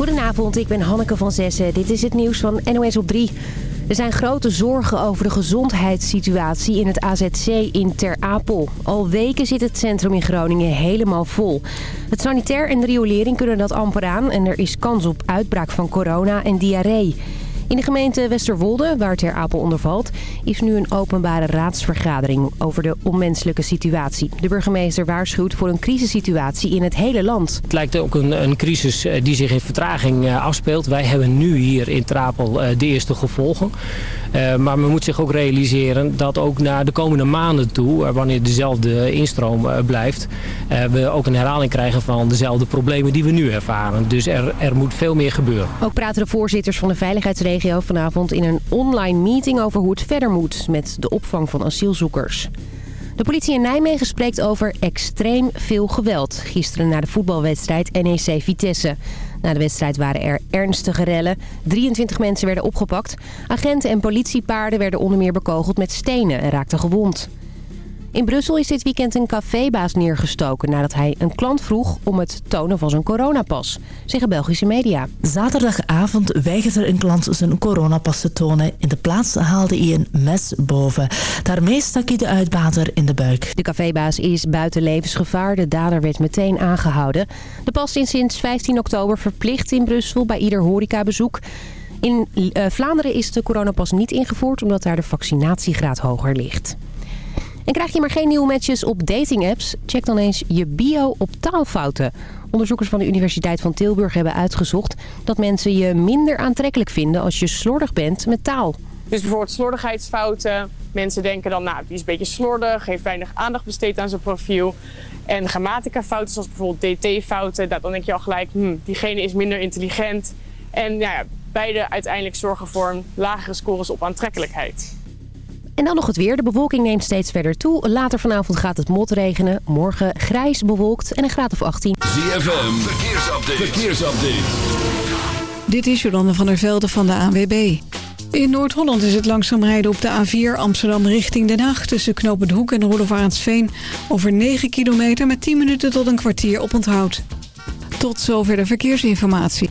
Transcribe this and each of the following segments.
Goedenavond, ik ben Hanneke van Zessen. Dit is het nieuws van NOS op 3. Er zijn grote zorgen over de gezondheidssituatie in het AZC in Ter Apel. Al weken zit het centrum in Groningen helemaal vol. Het sanitair en de riolering kunnen dat amper aan... en er is kans op uitbraak van corona en diarree. In de gemeente Westerwolde, waar Ter Apel onder valt... is nu een openbare raadsvergadering over de onmenselijke situatie. De burgemeester waarschuwt voor een crisissituatie in het hele land. Het lijkt ook een, een crisis eh, die zich in vertraging eh, afspeelt. Wij hebben nu hier in Ter Apel eh, de eerste gevolgen. Maar men moet zich ook realiseren dat ook naar de komende maanden toe... wanneer dezelfde instroom blijft... we ook een herhaling krijgen van dezelfde problemen die we nu ervaren. Dus er, er moet veel meer gebeuren. Ook praten de voorzitters van de veiligheidsregio vanavond in een online meeting over hoe het verder moet met de opvang van asielzoekers. De politie in Nijmegen spreekt over extreem veel geweld. Gisteren na de voetbalwedstrijd NEC Vitesse. Na de wedstrijd waren er ernstige rellen. 23 mensen werden opgepakt. Agenten en politiepaarden werden onder meer bekogeld met stenen en raakten gewond. In Brussel is dit weekend een cafébaas neergestoken nadat hij een klant vroeg om het tonen van zijn coronapas, zeggen Belgische media. Zaterdagavond weigerde een klant zijn coronapas te tonen. In de plaats haalde hij een mes boven. Daarmee stak hij de uitbater in de buik. De cafébaas is buiten levensgevaar. De dader werd meteen aangehouden. De pas is sinds 15 oktober verplicht in Brussel bij ieder horecabezoek. In uh, Vlaanderen is de coronapas niet ingevoerd omdat daar de vaccinatiegraad hoger ligt. En krijg je maar geen nieuwe matches op datingapps? Check dan eens je bio op taalfouten. Onderzoekers van de Universiteit van Tilburg hebben uitgezocht... dat mensen je minder aantrekkelijk vinden als je slordig bent met taal. Dus bijvoorbeeld slordigheidsfouten. Mensen denken dan, nou, die is een beetje slordig, heeft weinig aandacht besteed aan zijn profiel. En grammatica-fouten, zoals bijvoorbeeld dt-fouten, dan denk je al gelijk, hm, diegene is minder intelligent. En ja, beide uiteindelijk zorgen voor lagere scores op aantrekkelijkheid. En dan nog het weer. De bewolking neemt steeds verder toe. Later vanavond gaat het motregenen. Morgen grijs bewolkt en een graad of 18. ZFM, verkeersupdate. verkeersupdate. Dit is Jolande van der Velde van de ANWB. In Noord-Holland is het langzaam rijden op de A4 Amsterdam richting Den Haag... tussen Knopend Hoek en Rudolf over 9 kilometer met 10 minuten tot een kwartier op onthoud. Tot zover de verkeersinformatie.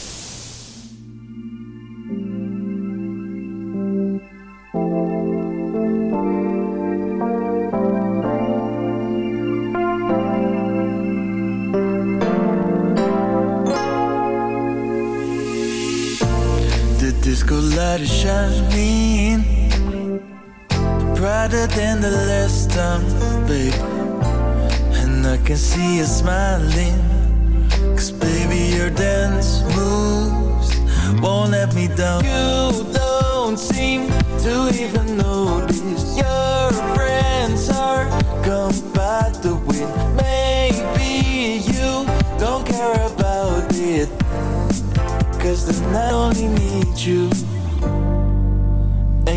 Light is shining. Brighter than the last time, babe. And I can see you smiling. Cause baby your dance moves. Won't let me down. You don't seem to even notice. Your friends are gone by the wind. Maybe you don't care about it. Cause the night only needs you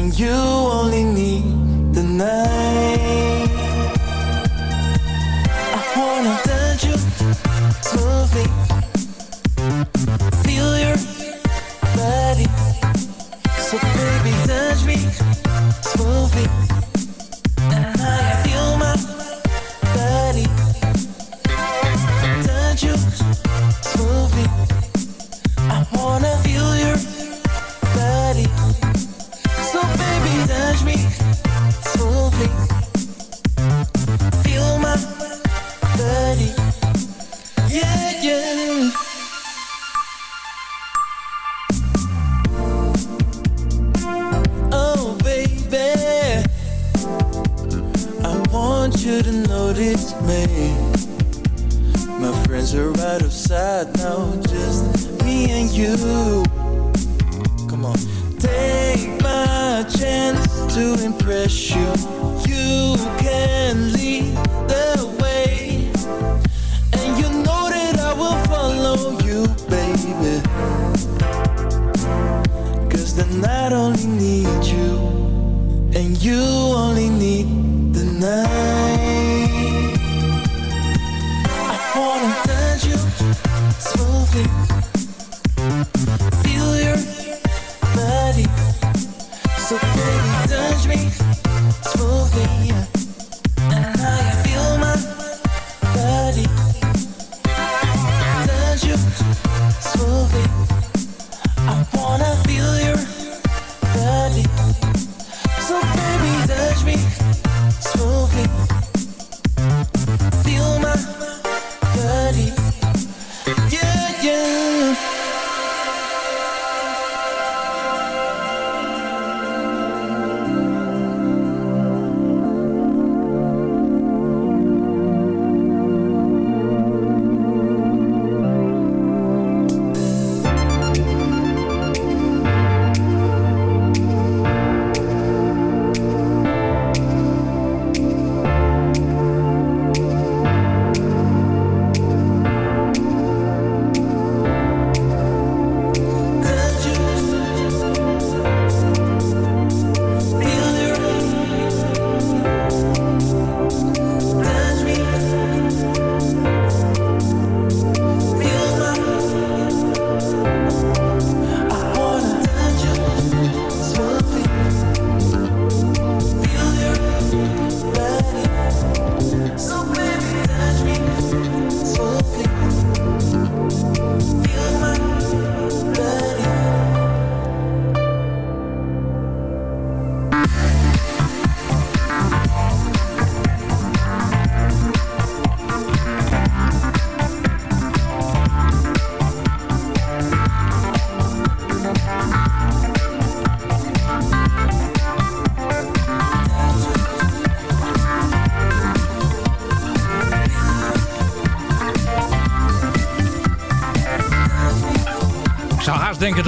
and you only need the night. I wanna touch you smoothly, feel your body. So baby, touch me smoothly, of now, just me and you. Come on, take my chance to impress you. You can lead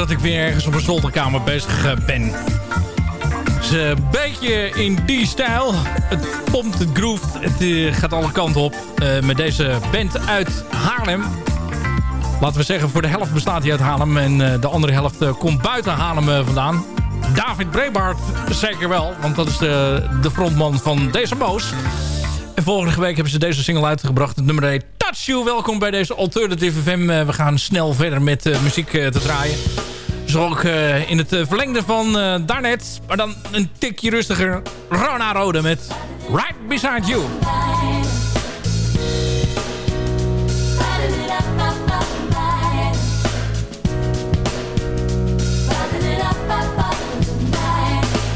dat ik weer ergens op een zolderkamer bezig eh, ben. Is een beetje in die stijl. Het pompt, het groeft, het eh, gaat alle kanten op. eh, met deze band uit Haarlem. Laten we zeggen, voor de helft bestaat hij uit Haarlem. En de andere helft komt buiten Haarlem vandaan. David Brebaert zeker wel. Want dat is de, de frontman van deze Moos. En vorige week hebben ze deze single uitgebracht. Het nummer heet Touch You. Welkom bij deze Alternative FM. We gaan snel verder met muziek te draaien. Ook eh, in het eh, verlengde van eh, daarnet. Maar dan een tikje rustiger. Rona Rode met Right Beside You.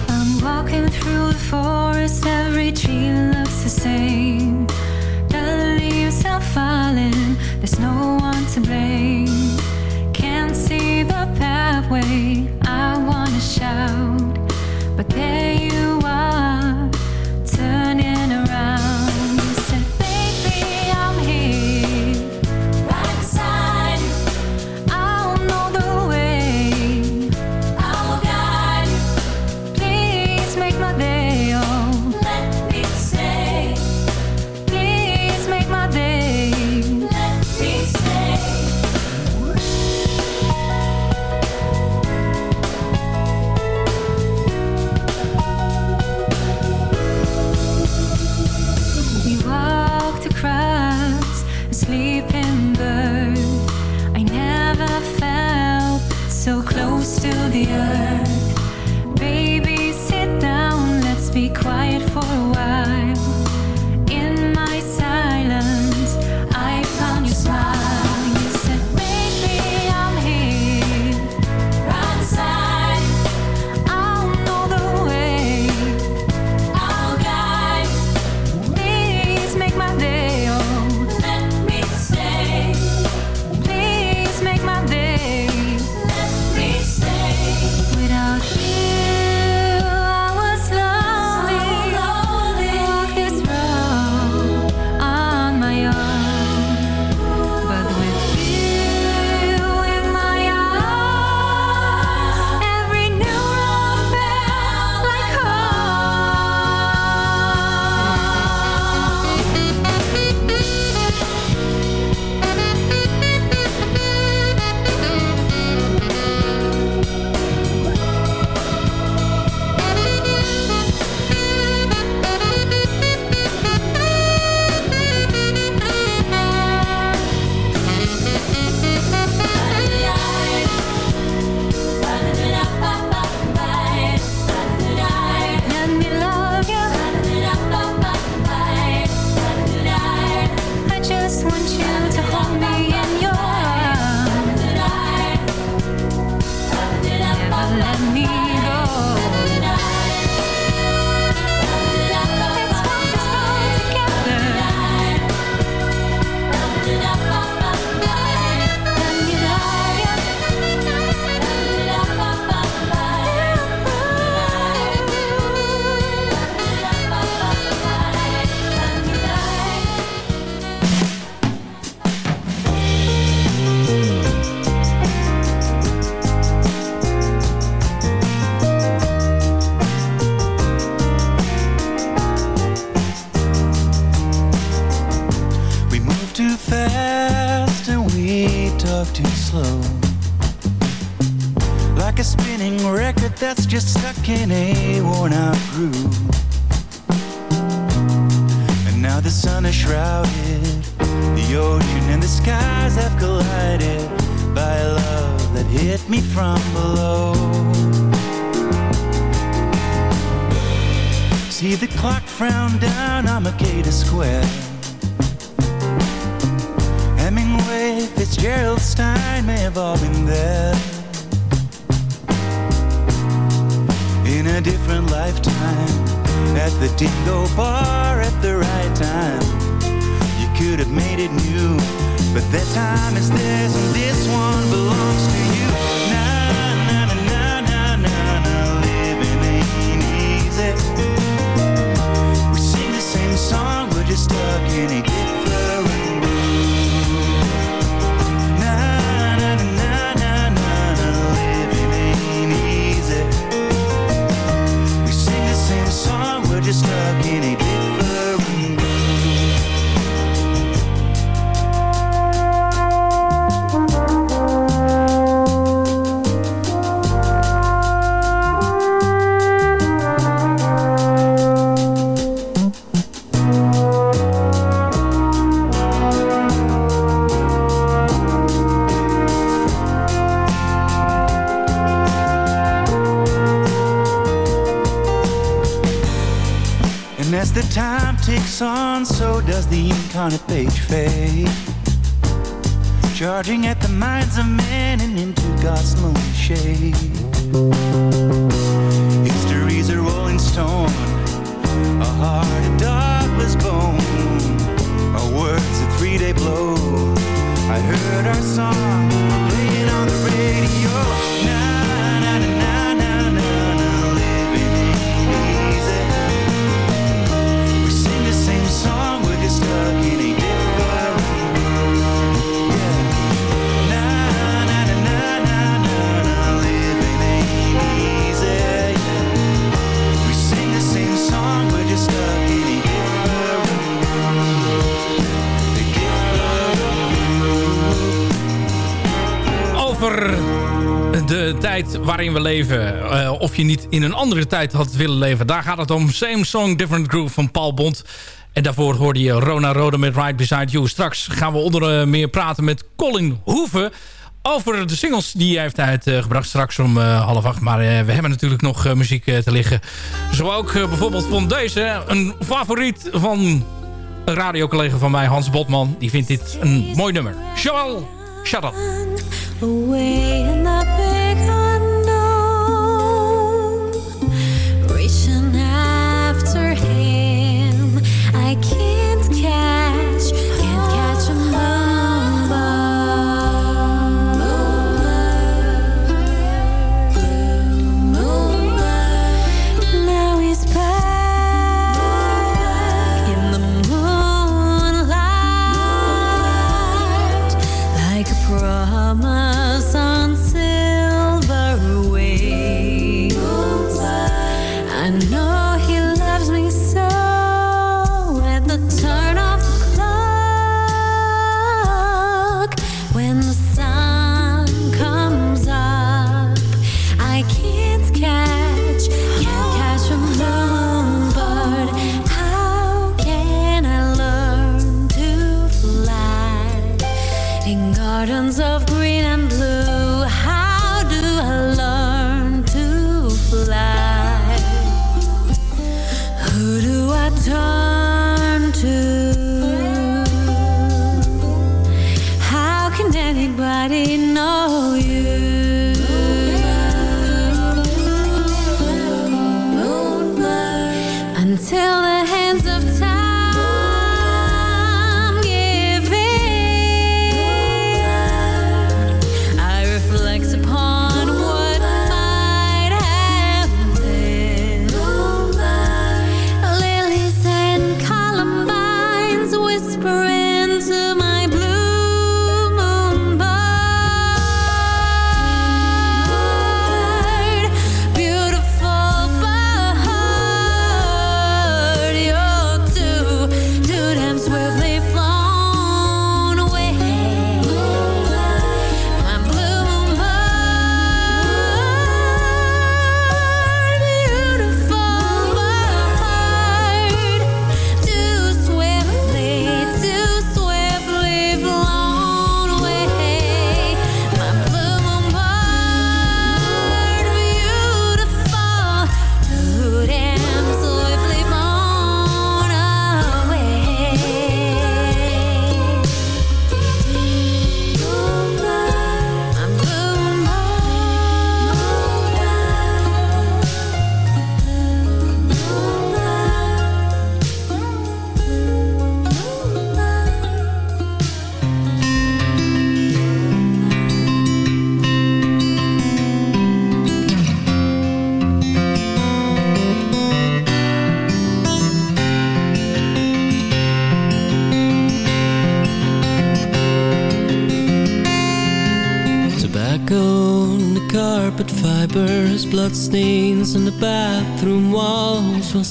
I'm walking through the forest, every tree looks the same. The leaves are falling, there's no one to blame. I wanna shout, but there you are, of je niet in een andere tijd had willen leven. Daar gaat het om. Same Song, Different Groove van Paul Bond. En daarvoor hoorde je Rona Rode met Right Beside You. Straks gaan we onder eh, meer praten met Colin Hoeven... over de singles die hij heeft uitgebracht. Straks om eh, half acht. Maar eh, we hebben natuurlijk nog muziek te liggen. Zo ook bijvoorbeeld van deze. Een favoriet van een radiocollega van mij, Hans Botman. Die vindt dit een mooi nummer. Joel, shut up.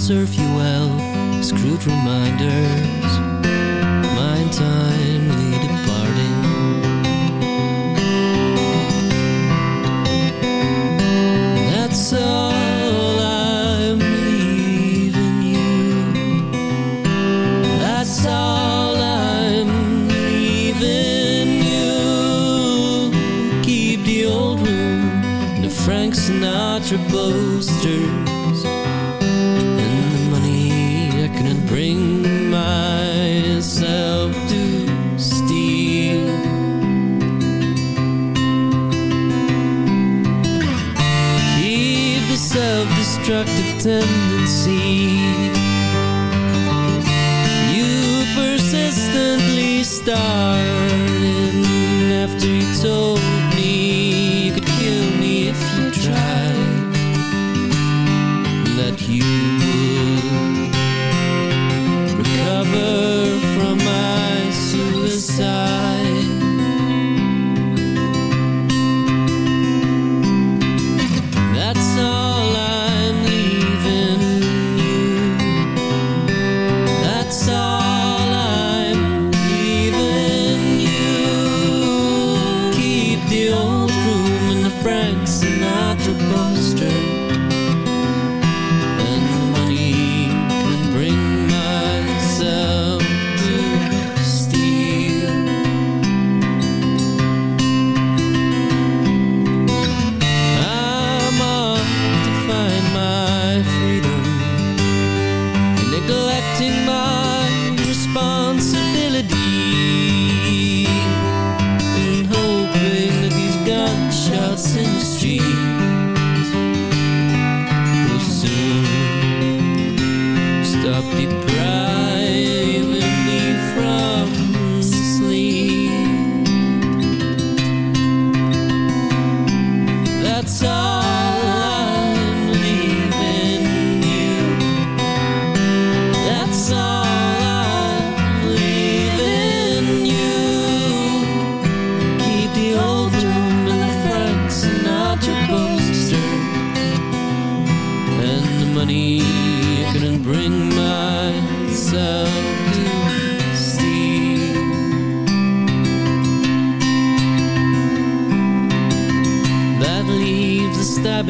Serve you self-destructive tendency you persistently started after you told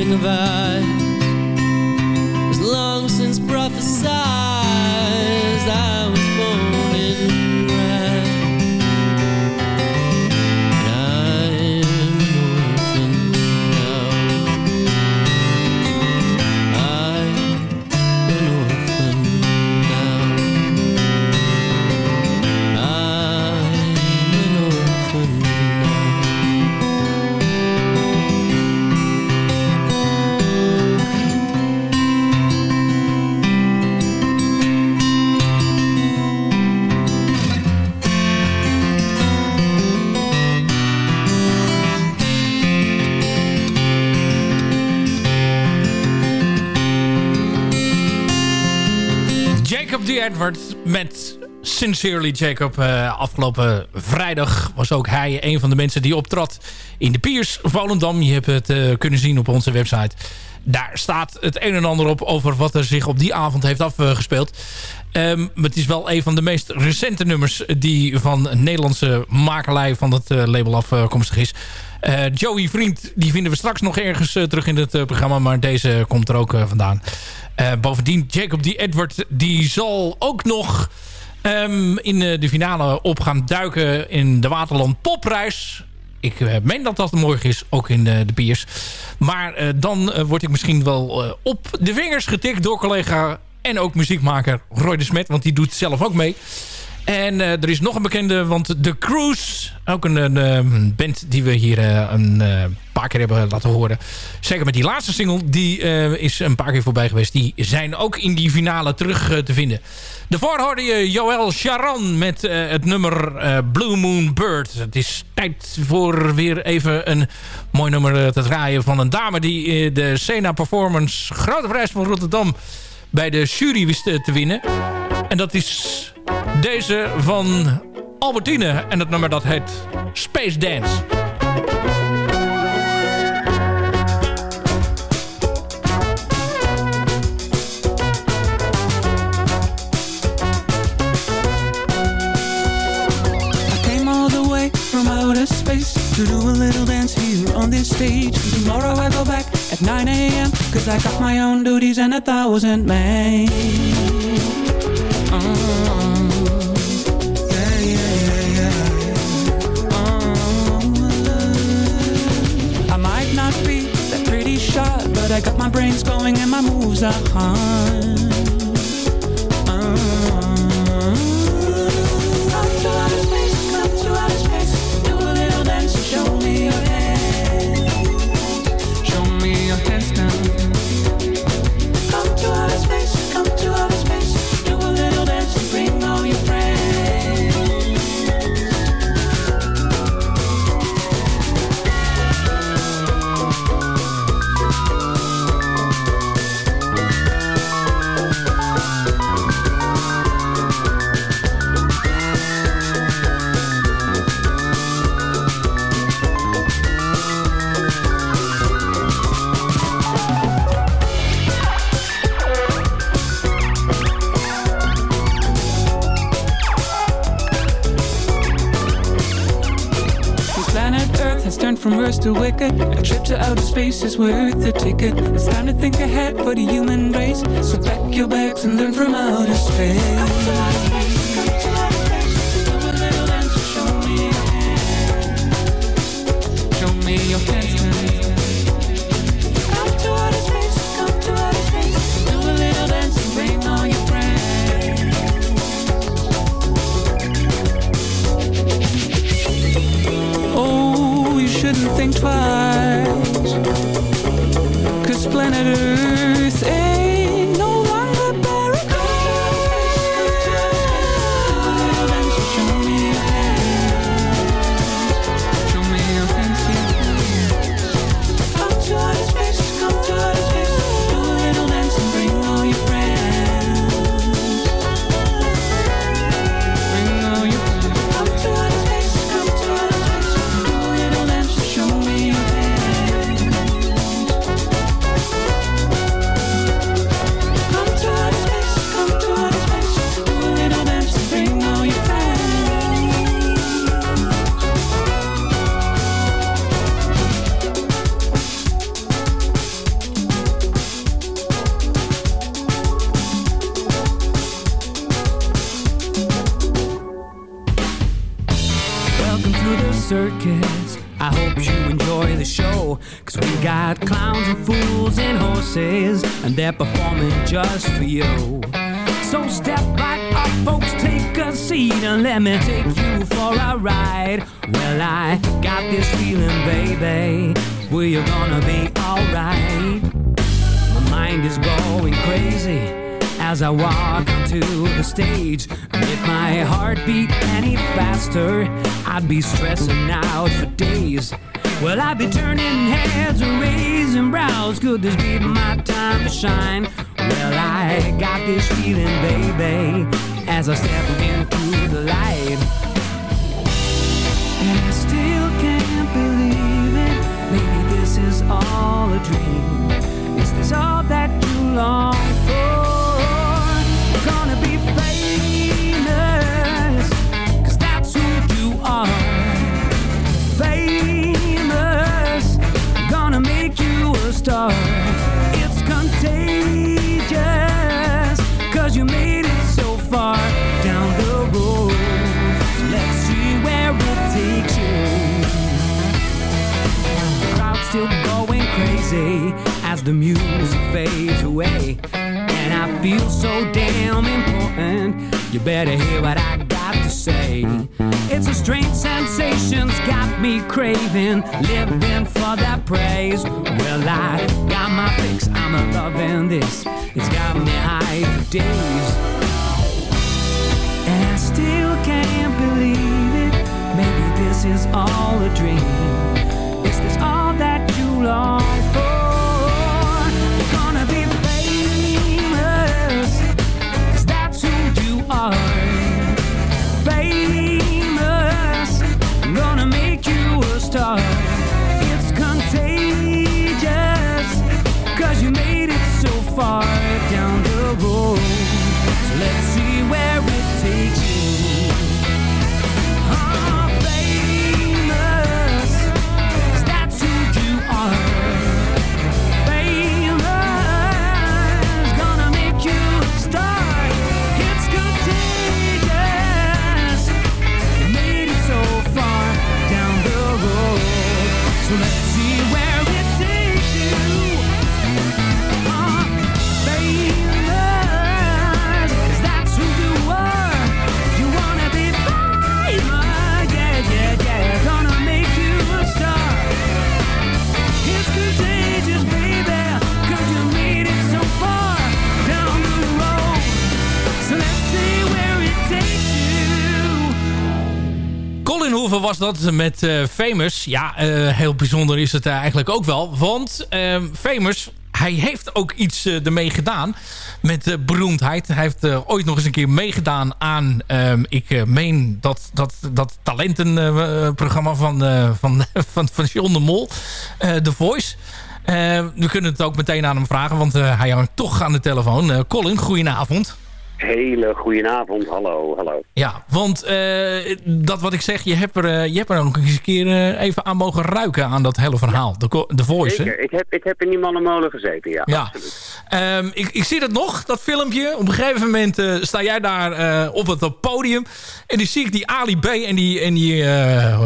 a stabbing Edward met Sincerely Jacob. Eh, afgelopen vrijdag was ook hij een van de mensen die optrad in de Piers Volendam. Je hebt het eh, kunnen zien op onze website. Daar staat het een en ander op over wat er zich op die avond heeft afgespeeld. Ehm, maar het is wel een van de meest recente nummers die van een Nederlandse makelij van het eh, label afkomstig is. Eh, Joey Vriend, die vinden we straks nog ergens eh, terug in het eh, programma. Maar deze komt er ook vandaan. Bovendien, Jacob D. Edward, die zal ook nog ehm, in de finale op gaan duiken in de Waterland Popprijs. Ik meen dat dat morgen is, ook in de, de Piers. Maar dan word ik misschien wel op de vingers getikt door collega en ook muziekmaker Roy de Smet. Want die doet zelf ook mee. En eh, er is nog een bekende, want The Cruise, ook een, eh, band die we hier eh, een paar keer hebben laten horen. Zeker met die laatste single, die is een paar keer voorbij geweest. Die zijn ook in die finale terug te vinden. Daarvoor hoorde je Joël Charan met het nummer Blue Moon Bird. Het is tijd voor weer even een mooi nummer te draaien van een dame die de Sena Performance Grote Prijs van Rotterdam bij de jury wist te winnen. En dat is deze van Albertine. En het nummer dat heet Space Dance. I came all the way from outer space to do a little dance here on this stage tomorrow I go back at 9 a.m. Cause I got my own duties and a thousand men I got my brains going and my moves are hard. From worse to wicked, a trip to outer space is worth the ticket. It's time to think ahead for the human race. So pack your bags and learn from outer space. Let me take you for a ride. Well, I got this feeling, baby, where you're gonna be alright. My mind is going crazy as I walk onto the stage. If my heart beat any faster, I'd be stressing out for days. Well, I'd be turning heads and raising brows. Could this be my time to shine? Well, I got this feeling, baby, as I step into the light. And I still can't believe it. Maybe this is all a dream. Is this all that you long for? Gonna be famous, cause that's who you are. Famous, gonna make you a star. The music fades away. And I feel so damn important. You better hear what I got to say. It's a strange sensation's got me craving, living for that praise. Well, I got my fix, I'm a loving this. It's got me high for days. And I still can't believe it. Maybe this is all a dream. Is this all that you long for? Far down the road. So let's see Was dat met eh, Famous. Ja, eh, heel bijzonder is het eigenlijk ook wel. Want eh, Famous, hij heeft ook iets eh, ermee gedaan met eh, beroemdheid. Hij heeft eh, ooit nog eens een keer meegedaan aan... ehm, ik eh, meen dat, dat, dat talentenprogramma van, eh, van, van, van John de Mol. eh, The Voice. Eh, we kunnen het ook meteen aan hem vragen, want eh, hij hangt toch aan de telefoon. Eh, Colin, goedenavond. Hele goedenavond, hallo, hallo. Ja, want eh, dat wat ik zeg, je hebt er, eh, je hebt er ook eens een keer eh, even aan mogen ruiken aan dat hele verhaal. De, de voice, hè? Zeker, ik heb, ik heb in die mannenmolen gezeten, ja. Ja. Ehm, ik, ik zie dat nog, dat filmpje. Op een gegeven moment sta jij daar op het podium. En dan zie ik die Ali B en die, en die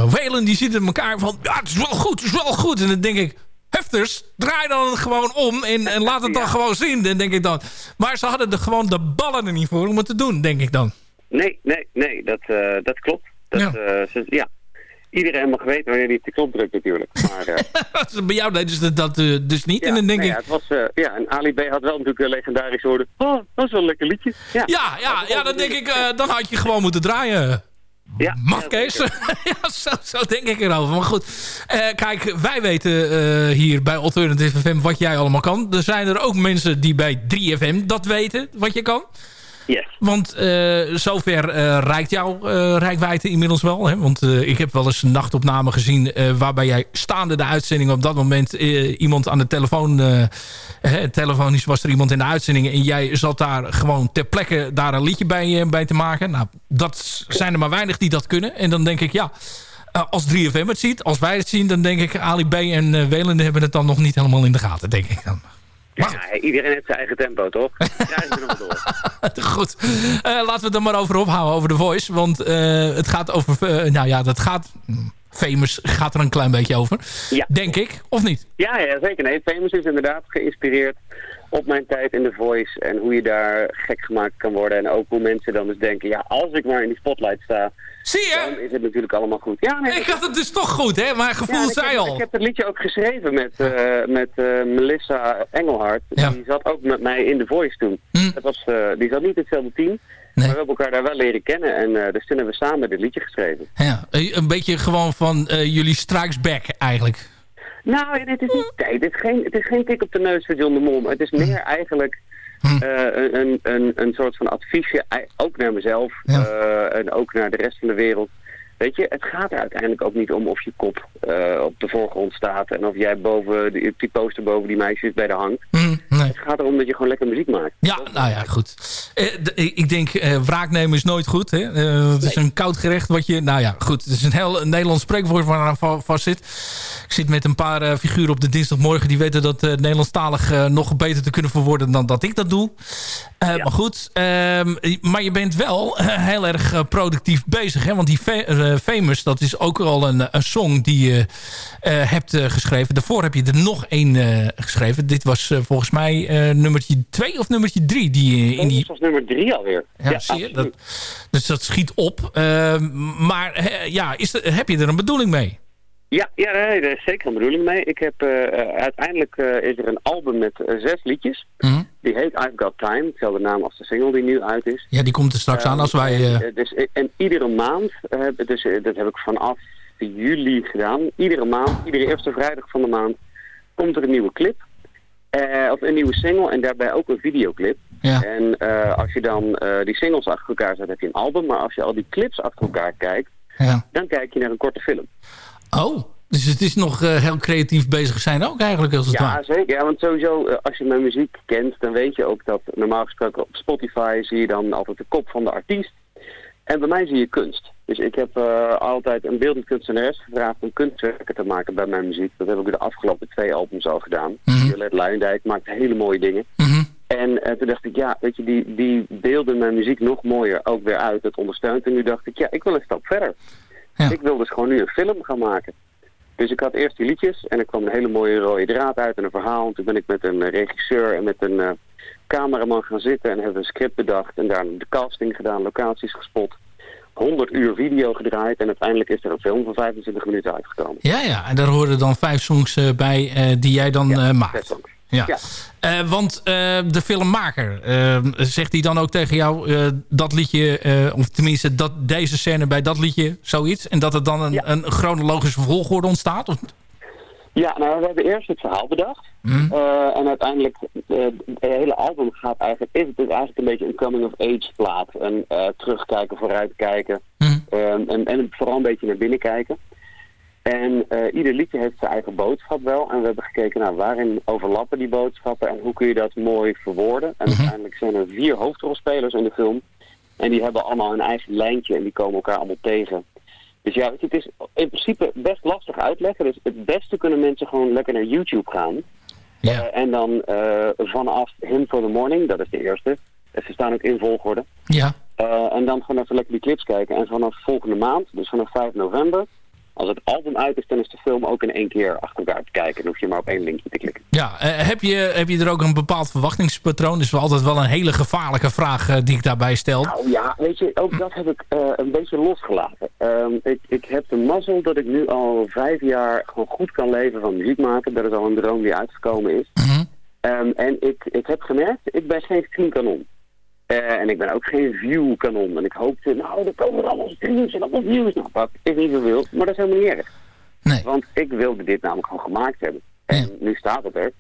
Whalen, die zitten elkaar van... Ja, het is wel goed, het is wel goed. En dan denk ik... Hefters, draai dan gewoon om en, en laat het dan gewoon zien, dan denk ik dan. Maar ze hadden er gewoon de ballen er niet voor om het te doen, denk ik dan. Nee, nee, nee, dat, eh, dat klopt. Dat, Ja. ja. ze, ja. Iedereen mag weten wanneer hij op de knop drukt natuurlijk. Maar, eh, Bij jou deden ze dat, eh, dus niet. en dan denk nee, ik... ja, het was, eh, ja, en Ali B had wel natuurlijk een legendarisch woorden. Oh, dat is wel een lekker liedje. Ja, Ja, ja, ja dan denk ik, eh, dan had je gewoon moeten draaien. Ja, Mafkees. ja, zo, zo denk ik erover. Maar goed, eh, kijk, wij weten eh, hier bij Alternative FM wat jij allemaal kan. Er zijn er ook mensen die bij 3FM dat weten, wat je kan. Want eh, zover eh reikt jouw eh rijkwijde inmiddels wel. Hè? Want ik heb wel eens een nachtopname gezien... waarbij jij staande de uitzending op dat moment... iemand aan de telefoon... hè, telefonisch was er iemand in de uitzending... en jij zat daar gewoon ter plekke daar een liedje bij, bij te maken. Nou, dat zijn er maar weinig die dat kunnen. En dan denk ik, ja... als 3FM het ziet, als wij het zien... dan denk ik, Ali B en Welende hebben het dan nog niet helemaal in de gaten, denk ik dan. Ja, iedereen heeft zijn eigen tempo, toch? Krijgen we nog door. Goed, Eh, laten we het er maar over ophouden, over de Voice. Want eh, het gaat over... eh, nou ja, dat gaat... hm, Famous gaat er een klein beetje over. Ja. Denk ik, of niet? Ja, ja, zeker. Nee, Famous is inderdaad geïnspireerd op mijn tijd in The Voice. En hoe je daar gek gemaakt kan worden. En ook hoe mensen dan dus denken, ja, als ik maar in die spotlight sta... Zie je? Dan is het natuurlijk allemaal goed. Ja, nee, Ik had het dus toch goed, hè? Maar gevoel Ja, zei al. Ik heb het liedje ook geschreven met, eh, met eh, Melissa Engelhard. Die zat ook met mij in The Voice toen. Hm. Dat was, eh, die zat niet in hetzelfde team. Maar we hebben elkaar daar wel leren kennen. En dus toen hebben we samen dit liedje geschreven. Ja, een beetje gewoon van jullie strikes back eigenlijk. Nou, het is niet, nee, het is geen, het is geen tik op de neus voor John de Mol. Het is meer eigenlijk Hm. eh, een, een, een, soort van adviesje, ook naar mezelf eh, en ook naar de rest van de wereld. Weet je, het gaat er uiteindelijk ook niet om of je kop eh, op de voorgrond staat en of jij boven die, die poster boven die meisjes bij de hangt. Het gaat erom dat je gewoon lekker muziek maakt. Ja, nou ja, goed. Eh, ik denk, eh wraak nemen is nooit goed. Hè? Eh, het is een koud gerecht wat je... Nou ja, goed. Het is een heel een Nederlands spreekwoord waar aan va- vast zit. Ik zit met een paar eh, figuren op de dinsdagmorgen... die weten dat eh Nederlandstalig eh, nog beter te kunnen verwoorden... dan dat ik dat doe. Eh, Maar goed, ehm, maar je bent wel eh, heel erg eh, productief bezig. Hè? Want die fa- eh, Famous, dat is ook al een, een song die je eh, hebt eh, geschreven. Daarvoor heb je er nog één eh, geschreven. Dit was eh, volgens mij eh, nummertje twee of nummertje drie. Die, eh, in die... Dat was nummer drie alweer. Ja, zie je? Dat, dus dat schiet op. Ehm, maar ja, is er- heb je er een bedoeling mee? Ja, ja nee, daar is zeker een bedoeling mee. Ik heb, eh, uiteindelijk is er een album met zes liedjes. Die heet I've Got Time, hetzelfde naam als de single die nu uit is. Ja, die komt er straks aan als wij... dus, en iedere maand, dus, dat heb ik vanaf juli gedaan. Iedere maand, iedere eerste vrijdag van de maand, komt er een nieuwe clip. Eh, of een nieuwe single en daarbij ook een videoclip. Ja. En eh, als je dan eh, die singles achter elkaar zet, heb je een album. Maar als je al die clips achter elkaar kijkt, Ja. dan kijk je naar een korte film. Oh, dus het is nog heel creatief bezig zijn ook eigenlijk als het Ja, ware. zeker. Ja, want sowieso, als je mijn muziek kent, dan weet je ook dat normaal gesproken op Spotify zie je dan altijd de kop van de artiest. En bij mij zie je kunst. Dus ik heb eh, altijd een beeldend kunstenares gevraagd om kunstwerken te maken bij mijn muziek. Dat heb ik de afgelopen twee albums al gedaan. Violette Luijendijk maakt hele mooie dingen. En eh, toen dacht ik, ja, weet je, die, die beelden mijn muziek nog mooier ook weer uit. Het ondersteunt. En nu dacht ik, ja, ik wil een stap verder. Ik wil dus gewoon nu een film gaan maken. Dus ik had eerst die liedjes en er kwam een hele mooie rode draad uit en een verhaal. En toen ben ik met een regisseur en met een eh, cameraman gaan zitten en hebben een script bedacht. En daar de casting gedaan, locaties gespot. 100 uur video gedraaid en uiteindelijk is er een film van 25 minuten uitgekomen. Ja, ja. En daar horen dan vijf songs eh, bij eh, die jij dan eh, maakt. Ja. Eh, want de filmmaker, eh, zegt hij dan ook tegen jou dat liedje... of tenminste dat deze scène bij dat liedje zoiets... en dat er dan een, een chronologische volgorde ontstaat? Of, Ja, nou, we hebben eerst het verhaal bedacht. Hm? Eh, en uiteindelijk, eh, het hele album gaat eigenlijk, is het dus eigenlijk een beetje een coming-of-age plaat. Een eh, terugkijken, vooruitkijken. Ehm, en, en vooral een beetje naar binnen kijken. En ieder liedje heeft zijn eigen boodschap wel. En we hebben gekeken naar waarin overlappen die boodschappen en hoe kun je dat mooi verwoorden. En uiteindelijk zijn er vier hoofdrolspelers in de film. En die hebben allemaal een eigen lijntje en die komen elkaar allemaal tegen. Dus ja, het is in principe best lastig uitleggen. Dus het beste kunnen mensen gewoon lekker naar YouTube gaan. Eh, en dan eh, vanaf Him for the Morning, dat is de eerste. Eh, Ze staan ook in volgorde. Ja. En dan gewoon even lekker die clips kijken. En vanaf volgende maand, dus vanaf 5 november, als het album uit is, dan is de film ook in één keer achter elkaar te kijken. Dan hoef je maar op één linkje te klikken. Ja, eh, heb, je, heb je er ook een bepaald verwachtingspatroon? Dat is wel altijd wel een hele gevaarlijke vraag eh, die ik daarbij stel. Nou ja, weet je, ook dat heb ik eh, een beetje losgelaten. Ehm, ik, ik heb de mazzel dat ik nu al vijf jaar gewoon goed kan leven van muziek maken. Dat is al een droom die uitgekomen is. Ehm, en ik, ik heb gemerkt, ik ben geen streamkanon. Eh en ik ben ook geen view-kanon. En ik hoopte, nou, er komen allemaal streams en allemaal views. Nou, dat is niet zoveel, maar dat is helemaal niet erg. Nee. Want ik wilde dit namelijk gewoon gemaakt hebben. En nu staat het er.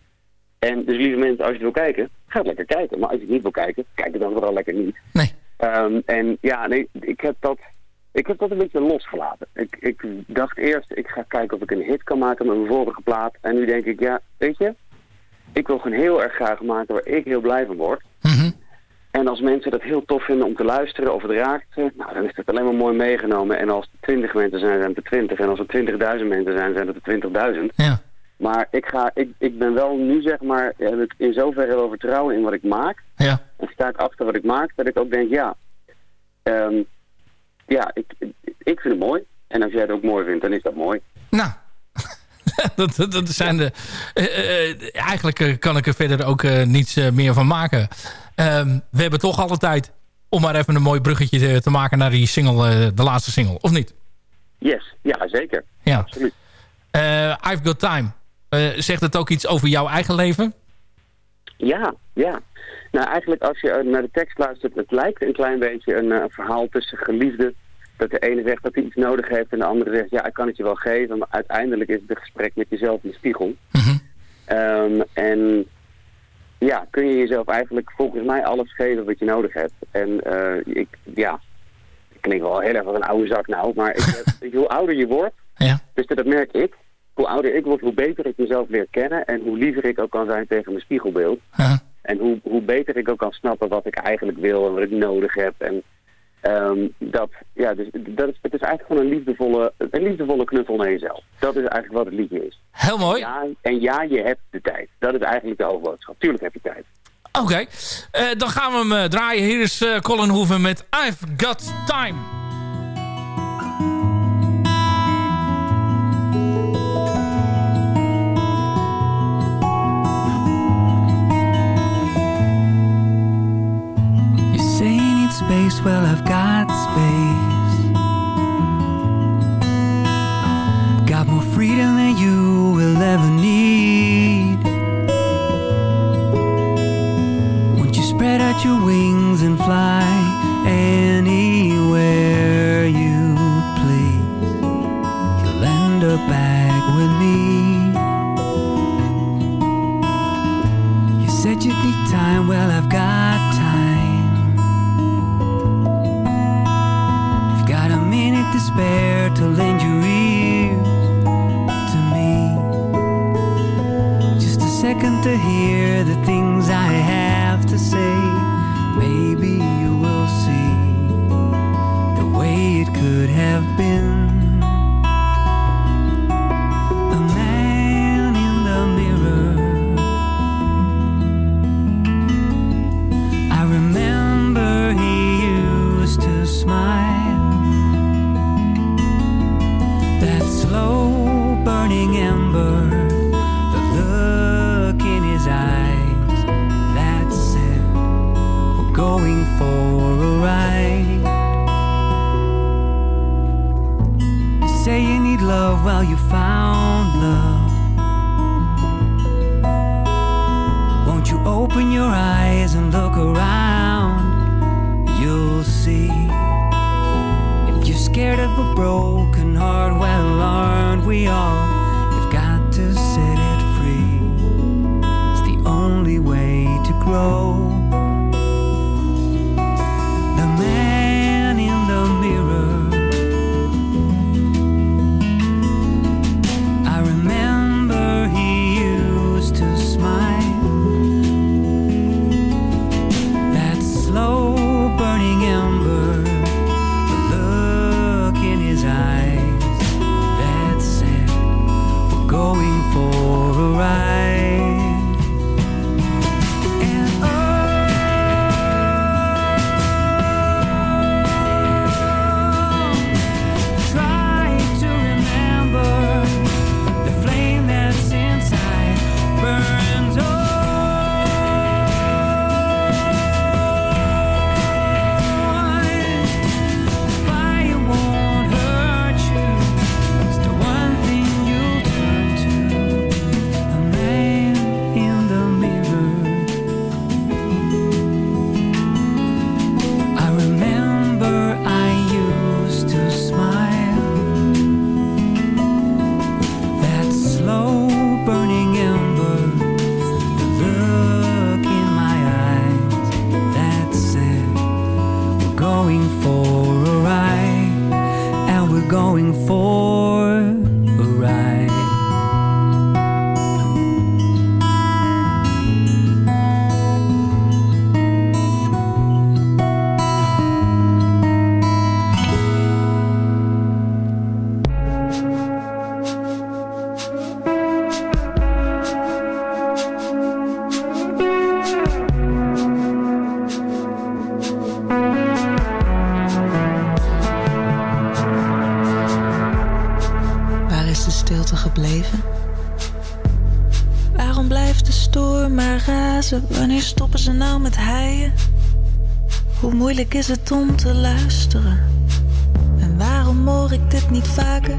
En dus lieve mensen, als je het wil kijken, ga lekker kijken. Maar als je het niet wil kijken, kijk het dan vooral lekker niet. Nee. Ehm, en ja, nee, ik heb dat... Ik heb dat een beetje losgelaten. Ik, ik dacht eerst, ik ga kijken of ik een hit kan maken met mijn vorige plaat. En nu denk ik, ja, weet je, ik wil gewoon heel erg graag maken waar ik heel blij van word. En als mensen dat heel tof vinden om te luisteren of het raakt ze, nou, dan is het alleen maar mooi meegenomen. En als er 20 mensen zijn, zijn het er 20. En als er 20.000 mensen zijn, zijn het er 20.000. Ja. Maar ik, ga, ik, ik ben wel nu, zeg maar, heb ik in zoverre wel vertrouwen in wat ik maak. Ja. En sta ik achter wat ik maak, dat ik ook denk, ja, ehm, ja, ik, ik vind het mooi. En als jij het ook mooi vindt, dan is dat mooi. Nou, dat, dat, dat zijn de... eh, eh, eigenlijk eh, kan ik er verder ook eh, niets eh, meer van maken. Ehm, we hebben toch alle tijd om maar even een mooi bruggetje te, te maken naar die single, eh, de laatste single, of niet? Yes, ja, zeker. Ja. Absoluut. Eh, I've Got Time. Eh, zegt het ook iets over jouw eigen leven? Ja, ja. Nou, eigenlijk als je eh, naar de tekst luistert, het lijkt een klein beetje een eh, verhaal tussen geliefden. Dat de ene zegt dat hij iets nodig heeft en de andere zegt, ja, ik kan het je wel geven. Maar uiteindelijk is het een gesprek met jezelf in de spiegel. Ehm, en ja, kun je jezelf eigenlijk volgens mij alles geven wat je nodig hebt. En eh, ik, ja, ik klink wel heel erg als een oude zak nou, maar ik, hoe ouder je wordt, dus dat merk ik, hoe ouder ik word, hoe beter ik mezelf leer kennen en hoe liever ik ook kan zijn tegen mijn spiegelbeeld. En hoe, hoe beter ik ook kan snappen wat ik eigenlijk wil en wat ik nodig heb. En ehm, dat, ja, dus dat is, het is eigenlijk gewoon een liefdevolle, een liefdevolle knuffel naar jezelf. Dat is eigenlijk wat het liedje is. Heel mooi. Ja, en ja, je hebt de tijd. Dat is eigenlijk de hoofdboodschap. Tuurlijk heb je tijd. Oké, Eh, dan gaan we hem eh, draaien. Hier is eh, Colin Hoeven met I've Got Time. Well, I've got space. is het om te luisteren? En waarom hoor ik dit niet vaker?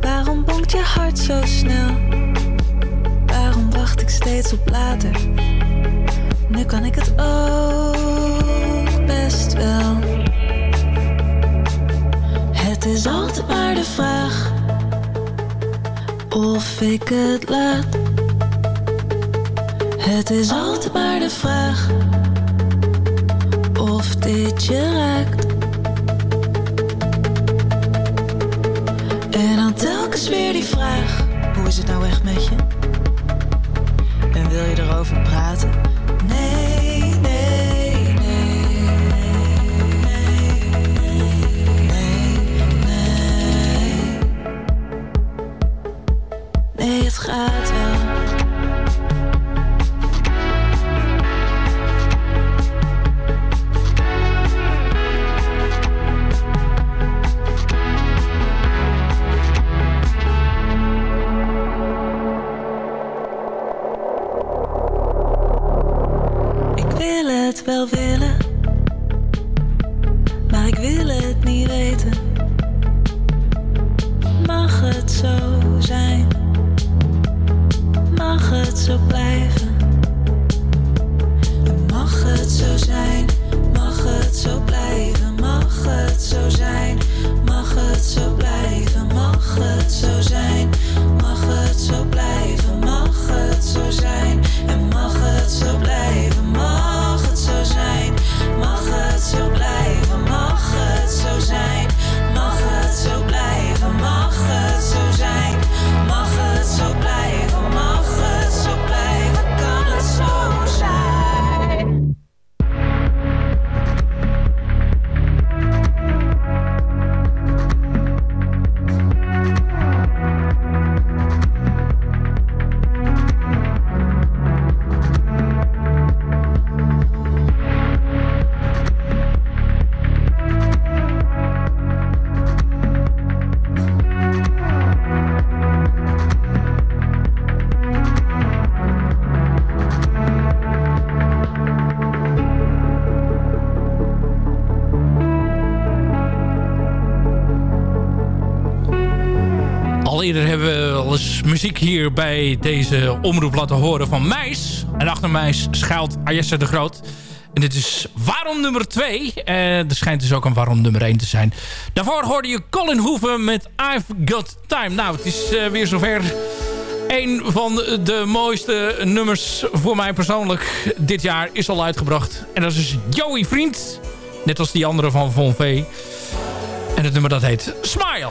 Waarom bonkt je hart zo snel? Waarom wacht ik steeds op later? Nu kan ik het ook best wel. Het is altijd maar de vraag of ik het laat. Het is altijd maar de vraag dit je raakt. En dan telkens weer die vraag: hoe is het nou echt met je? En wil je erover praten? Muziek hier bij deze omroep laten horen van Meis. En achter Meis schuilt Ayessa de Groot. En dit is waarom nummer 2. Uh, er schijnt dus ook een waarom nummer 1 te zijn. Daarvoor hoorde je Colin Hoeven met I've Got Time. Nou, het is uh, weer zover. Een van de mooiste nummers voor mij persoonlijk dit jaar is al uitgebracht. En dat is Joey Vriend. Net als die andere van Von V. En het nummer dat heet Smile.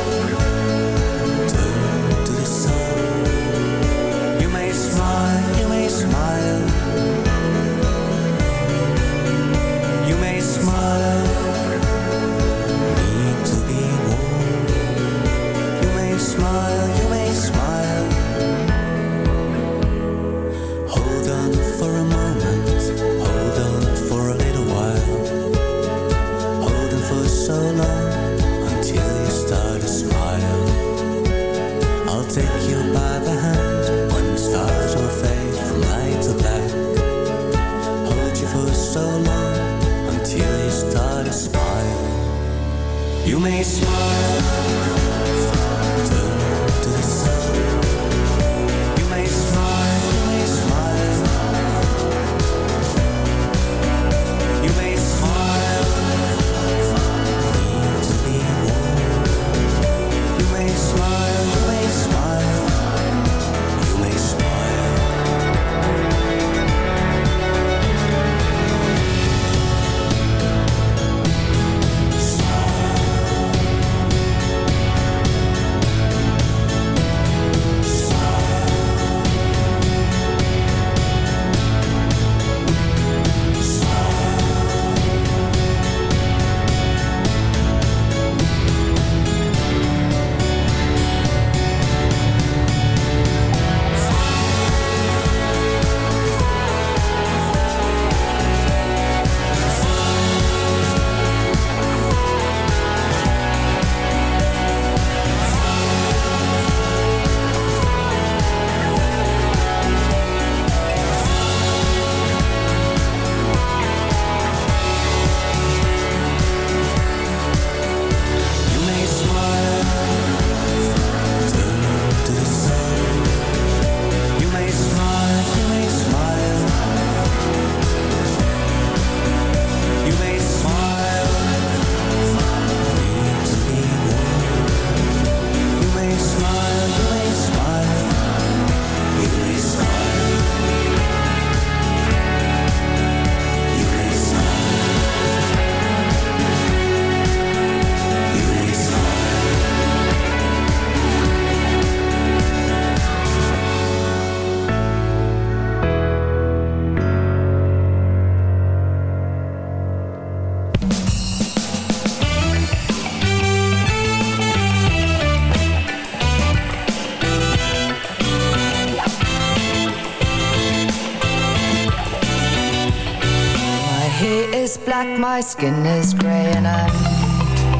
My skin is grey, and I'm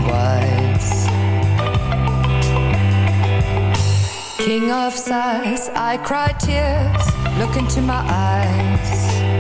wise. King of sighs, I cry tears, look into my eyes.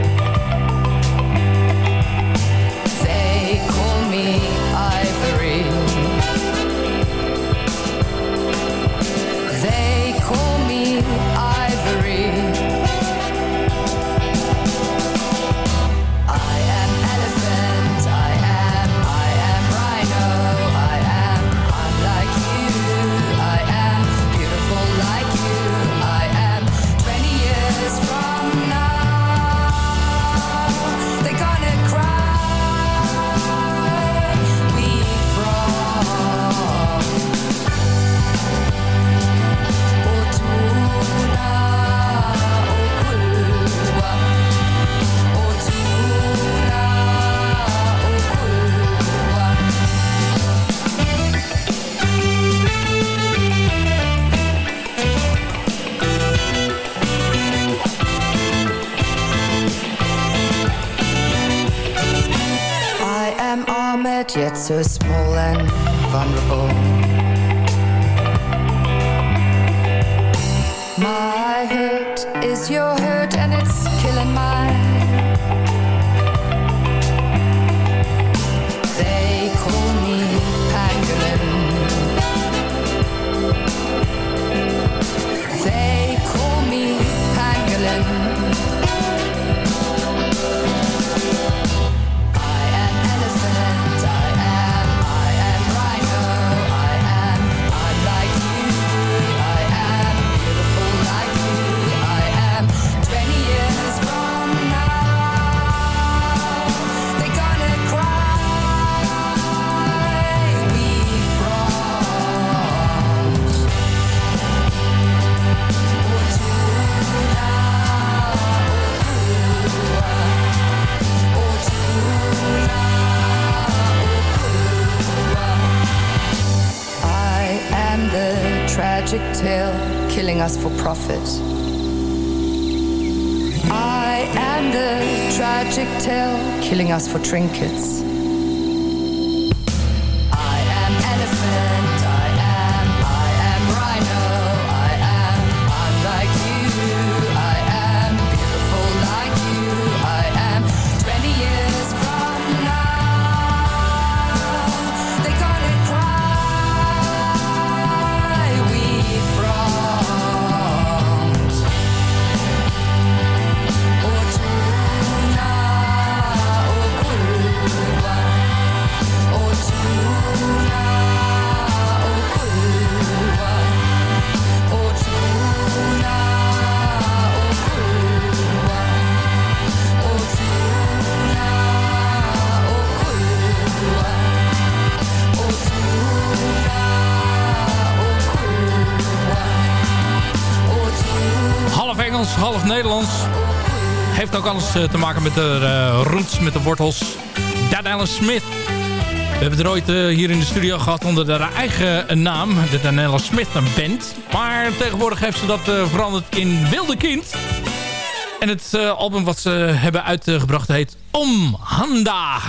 So small and vulnerable. My hurt is your hurt and it's killing mine. They call me pangolin. They call me pangolin. Tragic tale killing us for profit. I am the tragic tale killing us for trinkets. Heeft ook alles eh, te maken met de eh, roots, met de wortels. Danielle Smith. We hebben het er ooit eh, hier in de studio gehad onder haar eigen naam. De Danielle Smith Band. Maar tegenwoordig heeft ze dat veranderd in Wilde Kind. En het album wat ze hebben uitgebracht heet Om Handa.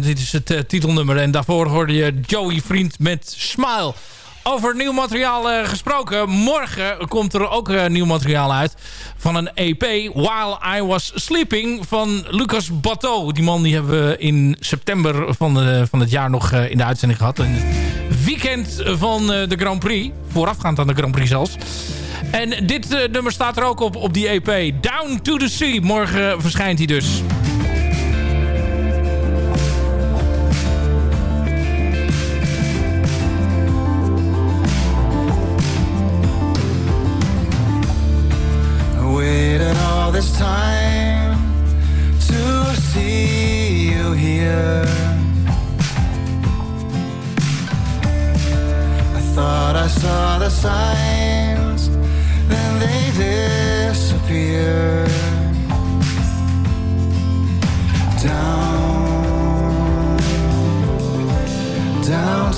Dit is het titelnummer. En daarvoor hoorde je Joey Vriend met Smile. Over nieuw materiaal eh, gesproken. Morgen komt er ook eh, nieuw materiaal uit. Van een EP, While I Was Sleeping, van Lucas Bateau. Die man die hebben we in september van, eh, van het jaar nog in de uitzending gehad. In het weekend van de Grand Prix. Voorafgaand aan de Grand Prix zelfs. En dit nummer staat er ook op, op die EP. Down to the Sea. Morgen verschijnt hij dus.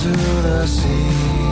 To the sea.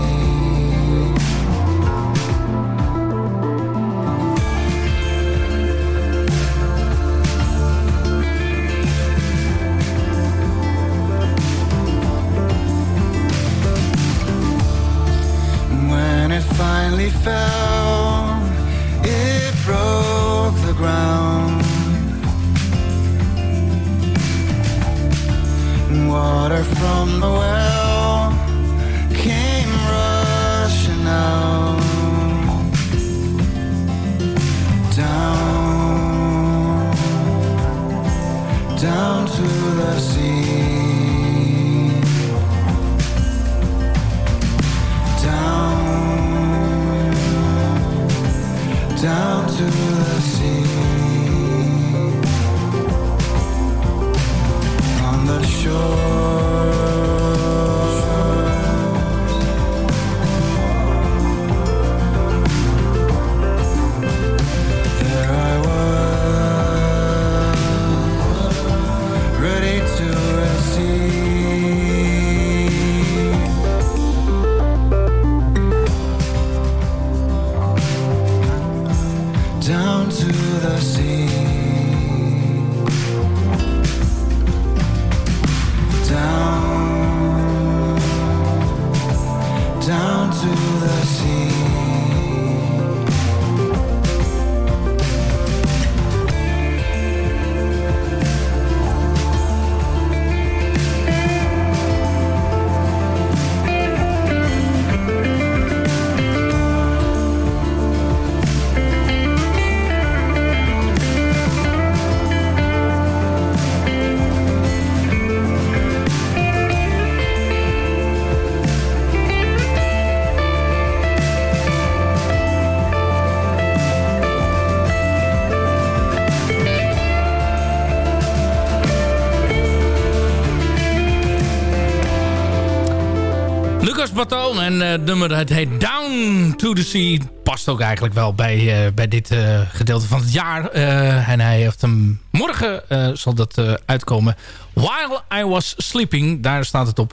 En het nummer het heet Down to the Sea. Past ook eigenlijk wel bij, uh, bij dit uh, gedeelte van het jaar. en hij heeft hem morgen zal dat uitkomen. While I Was Sleeping, daar staat het op.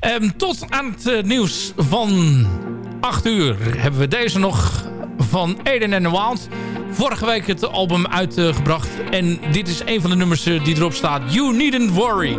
Um, tot aan het nieuws van 8 uur hebben we deze nog van Eden and the Wild. Vorige week het album uitgebracht. en dit is een van de nummers die erop staat. You Needn't Worry.